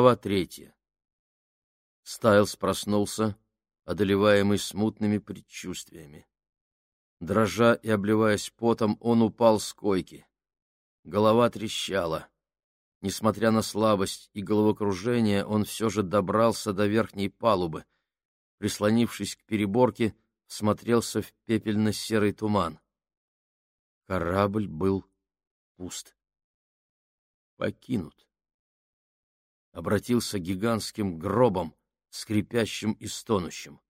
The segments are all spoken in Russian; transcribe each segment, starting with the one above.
Глава третья. Стайлс проснулся, одолеваемый смутными предчувствиями. Дрожа и обливаясь потом, он упал с койки. Голова трещала. Несмотря на слабость и головокружение, он все же добрался до верхней палубы. Прислонившись к переборке, смотрелся в пепельно-серый туман. Корабль был пуст. Покинут. Обратился гигантским гробом, скрипящим и стонущим.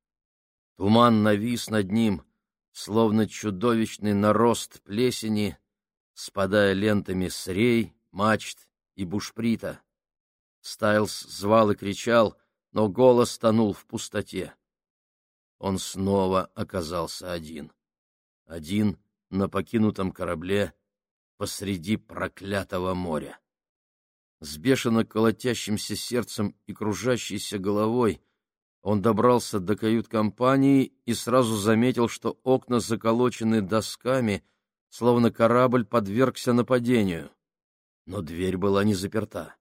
Туман навис над ним, словно чудовищный нарост плесени, спадая лентами с рей, мачт и бушприта. Стайлс звал и кричал, но голос тонул в пустоте. Он снова оказался один. Один на покинутом корабле посреди проклятого моря. С бешено колотящимся сердцем и кружащейся головой он добрался до кают-компании и сразу заметил, что окна заколочены досками, словно корабль подвергся нападению. Но дверь была не заперта.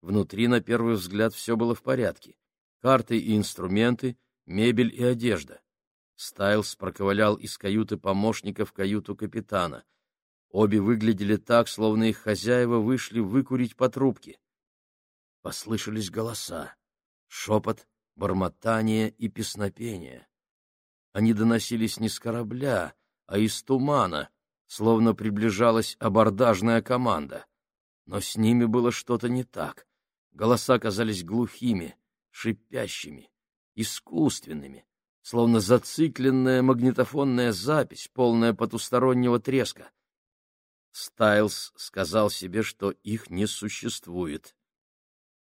Внутри, на первый взгляд, все было в порядке. Карты и инструменты, мебель и одежда. Стайлс проковылял из каюты помощника в каюту капитана. Обе выглядели так, словно их хозяева вышли выкурить по трубке. Послышались голоса, шепот, бормотание и песнопение. Они доносились не с корабля, а из тумана, словно приближалась абордажная команда. Но с ними было что-то не так. Голоса казались глухими, шипящими, искусственными, словно зацикленная магнитофонная запись, полная потустороннего треска. Стайлс сказал себе, что их не существует.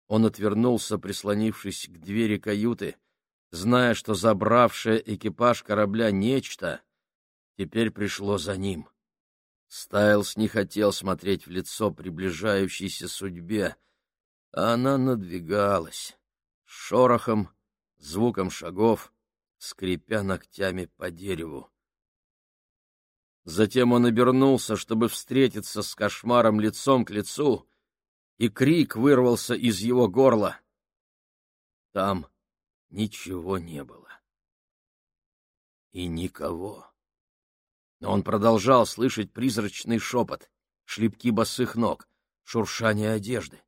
Он отвернулся, прислонившись к двери каюты, зная, что забравшее экипаж корабля нечто теперь пришло за ним. Стайлс не хотел смотреть в лицо приближающейся судьбе, а она надвигалась, шорохом, звуком шагов, скрипя ногтями по дереву. Затем он обернулся, чтобы встретиться с кошмаром лицом к лицу, и крик вырвался из его горла. Там ничего не было. И никого. Но он продолжал слышать призрачный шепот, шлепки босых ног, шуршание одежды.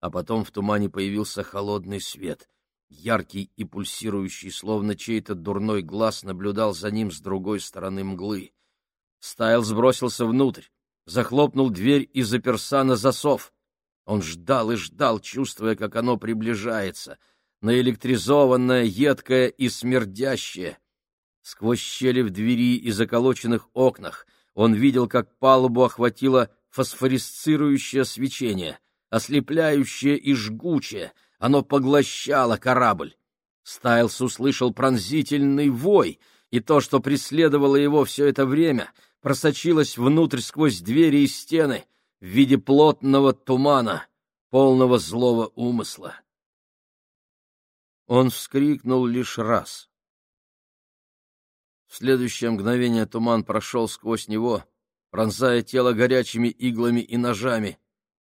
А потом в тумане появился холодный свет, яркий и пульсирующий, словно чей-то дурной глаз наблюдал за ним с другой стороны мглы. Стайл сбросился внутрь, захлопнул дверь и заперся на засов. Он ждал и ждал, чувствуя, как оно приближается, наэлектризованное, едкое и смердящее. Сквозь щели в двери и заколоченных окнах он видел, как палубу охватило фосфорисцирующее свечение, ослепляющее и жгучее, оно поглощало корабль. Стайлс услышал пронзительный вой, и то, что преследовало его все это время, просочилось внутрь сквозь двери и стены в виде плотного тумана, полного злого умысла. Он вскрикнул лишь раз — в следующее мгновение туман прошел сквозь него, пронзая тело горячими иглами и ножами,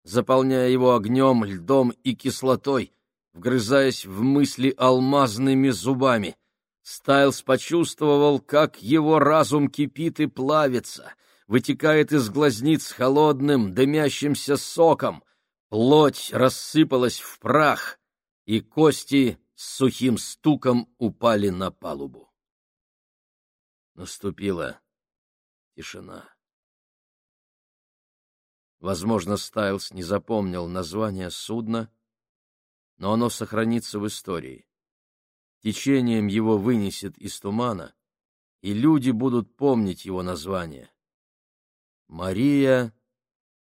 заполняя его огнем, льдом и кислотой, вгрызаясь в мысли алмазными зубами. Стайлс почувствовал, как его разум кипит и плавится, вытекает из глазниц холодным, дымящимся соком, плоть рассыпалась в прах, и кости с сухим стуком упали на палубу. Наступила тишина. Возможно, Стайлс не запомнил название судна, но оно сохранится в истории. Течением его вынесет из тумана, и люди будут помнить его название. Мария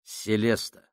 Селеста.